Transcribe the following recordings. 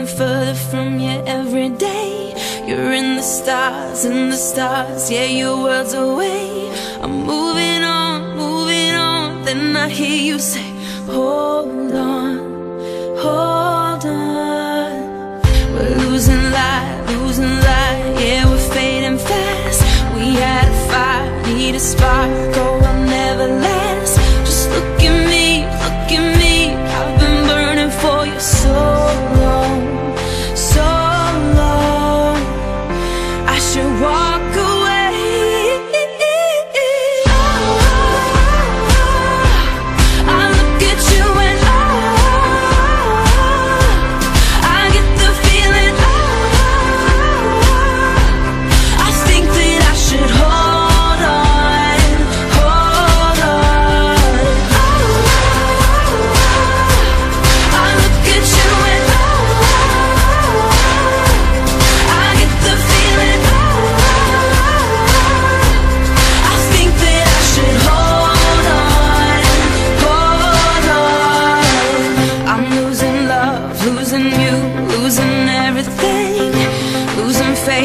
and further from you every day. You're in the stars, in the stars, yeah, you're worlds away. I'm moving on, moving on, then I hear you say Hold on, hold on. We're losing light, losing light, yeah, we're fading fast. We had a fire, need a spark, oh,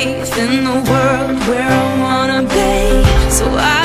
in the world where I wanna be. So I